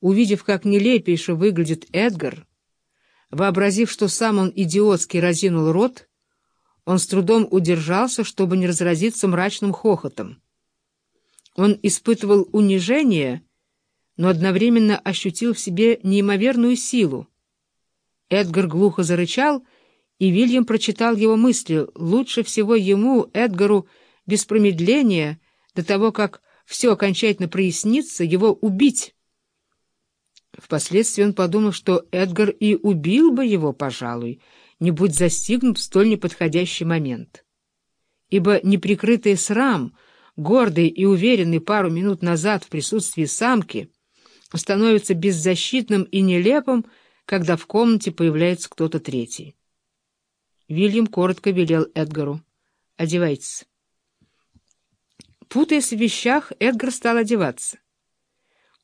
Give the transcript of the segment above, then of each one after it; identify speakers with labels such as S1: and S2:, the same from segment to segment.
S1: Увидев, как нелепейше выглядит Эдгар, вообразив, что сам он идиотски разинул рот, он с трудом удержался, чтобы не разразиться мрачным хохотом. Он испытывал унижение, но одновременно ощутил в себе неимоверную силу. Эдгар глухо зарычал, и Вильям прочитал его мысли. Лучше всего ему, Эдгару, без промедления, до того, как все окончательно прояснится, его убить. Впоследствии он подумал, что Эдгар и убил бы его, пожалуй, не будь застигнут в столь неподходящий момент. Ибо неприкрытый срам, гордый и уверенный пару минут назад в присутствии самки, становится беззащитным и нелепым, когда в комнате появляется кто-то третий. Вильям коротко велел Эдгару. «Одевайтесь». Путаясь в вещах, Эдгар стал одеваться.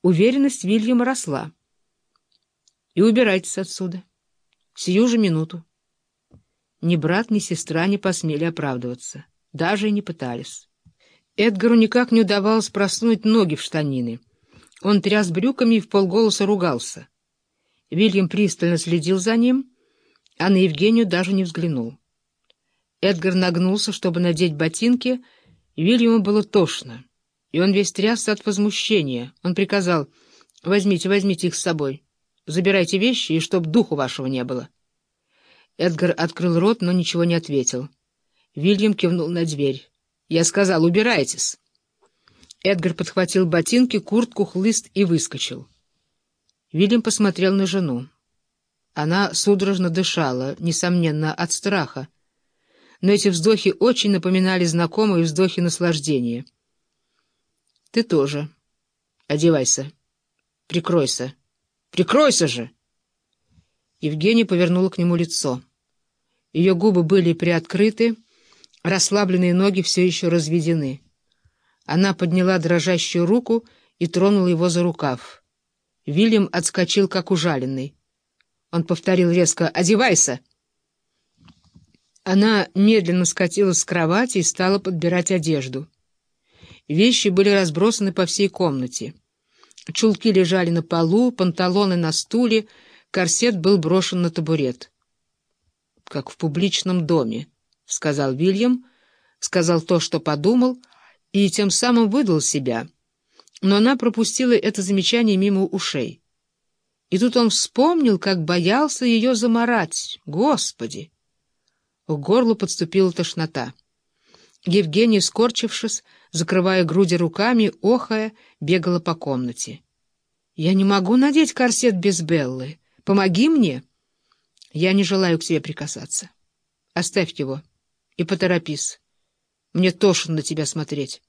S1: Уверенность Вильяма росла. «И убирайтесь отсюда. Сию же минуту». Ни брат, ни сестра не посмели оправдываться. Даже и не пытались. Эдгару никак не удавалось проснуть ноги в штанины. Он тряс брюками и в полголоса ругался. Вильям пристально следил за ним, а на Евгению даже не взглянул. Эдгар нагнулся, чтобы надеть ботинки, Вильяму было тошно, и он весь трясся от возмущения. Он приказал, «Возьмите, возьмите их с собой, забирайте вещи, и чтоб духу вашего не было». Эдгар открыл рот, но ничего не ответил. Вильям кивнул на дверь. «Я сказал, убирайтесь». Эдгар подхватил ботинки, куртку, хлыст и выскочил. Вильям посмотрел на жену. Она судорожно дышала, несомненно, от страха но эти вздохи очень напоминали знакомые вздохи наслаждения. «Ты тоже. Одевайся. Прикройся. Прикройся же!» Евгения повернула к нему лицо. Ее губы были приоткрыты, расслабленные ноги все еще разведены. Она подняла дрожащую руку и тронула его за рукав. Вильям отскочил, как ужаленный. Он повторил резко «Одевайся!» Она медленно скатилась с кровати и стала подбирать одежду. Вещи были разбросаны по всей комнате. Чулки лежали на полу, панталоны на стуле, корсет был брошен на табурет. «Как в публичном доме», — сказал Вильям, сказал то, что подумал, и тем самым выдал себя. Но она пропустила это замечание мимо ушей. И тут он вспомнил, как боялся ее заморать. Господи! К горлу подступила тошнота. Евгения, скорчившись, закрывая груди руками, охая, бегала по комнате. «Я не могу надеть корсет без Беллы. Помоги мне!» «Я не желаю к тебе прикасаться. Оставь его и поторопись. Мне тошно на тебя смотреть».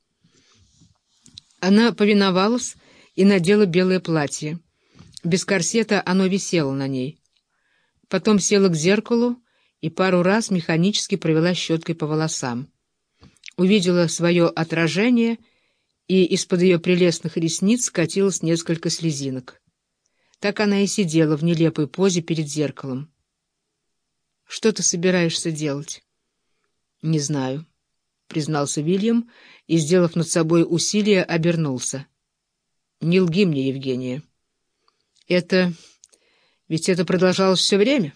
S1: Она повиновалась и надела белое платье. Без корсета оно висело на ней. Потом села к зеркалу, и пару раз механически провела щеткой по волосам. Увидела свое отражение, и из-под ее прелестных ресниц скатилось несколько слезинок. Так она и сидела в нелепой позе перед зеркалом. «Что ты собираешься делать?» «Не знаю», — признался Вильям и, сделав над собой усилие, обернулся. «Не лги мне, Евгения. Это... Ведь это продолжалось все время».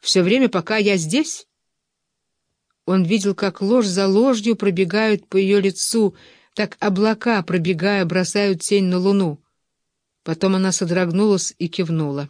S1: Все время, пока я здесь? Он видел, как ложь за ложью пробегают по ее лицу, так облака, пробегая, бросают тень на луну. Потом она содрогнулась и кивнула.